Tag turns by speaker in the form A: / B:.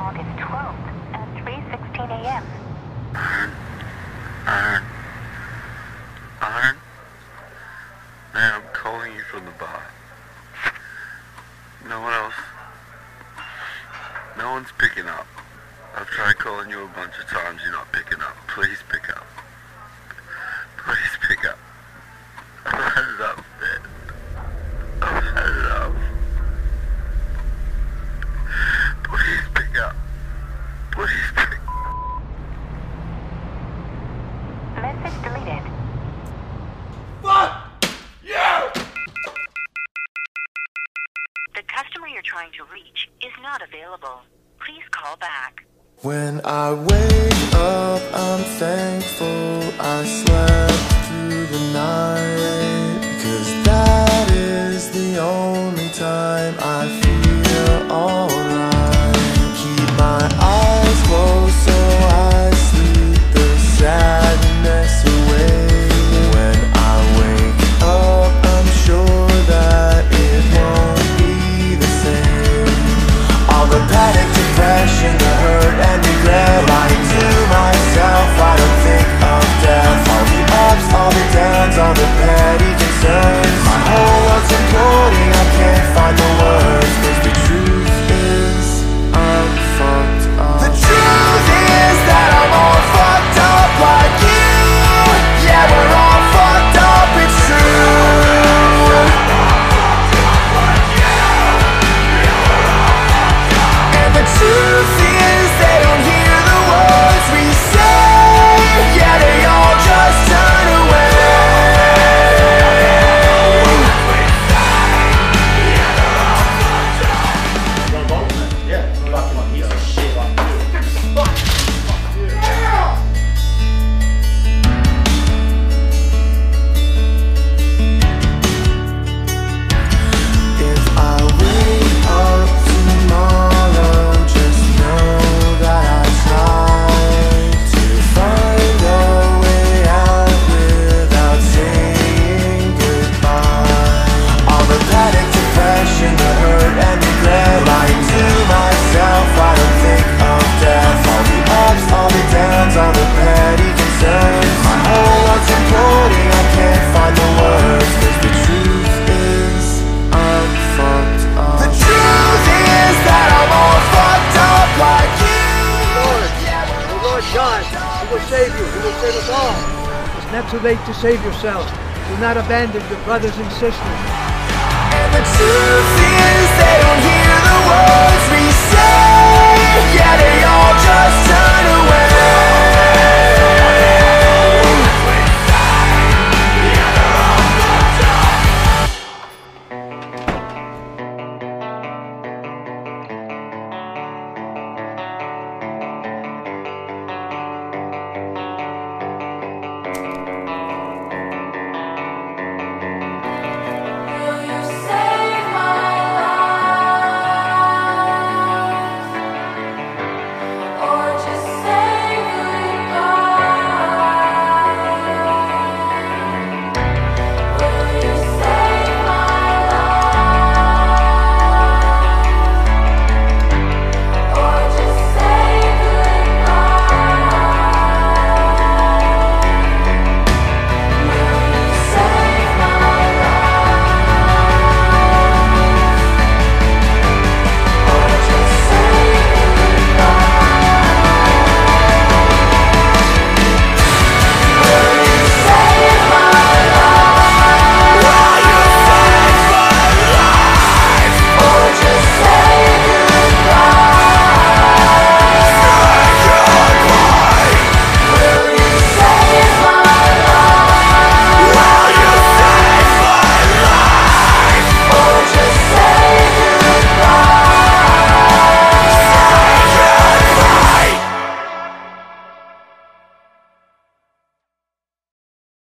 A: August 12th at 3.16 a.m.
B: Iron. Iron. Iron. Man, I'm calling you from the bar. No one else. No one's picking up. I've tried calling you a bunch of times. You're not picking up. Please pick up. Please pick up. I've had enough, man. I've had enough. Please pick up. Please pick
A: Message deleted. The customer you're trying to reach is not available. Please call back.
C: When I wake up, I'm thankful I slept through the night. Cause that is the only time I Fucked
D: He will save you. He will save us all. It's not too late to save yourself. Do not abandon your brothers and sisters.
C: And the truth is they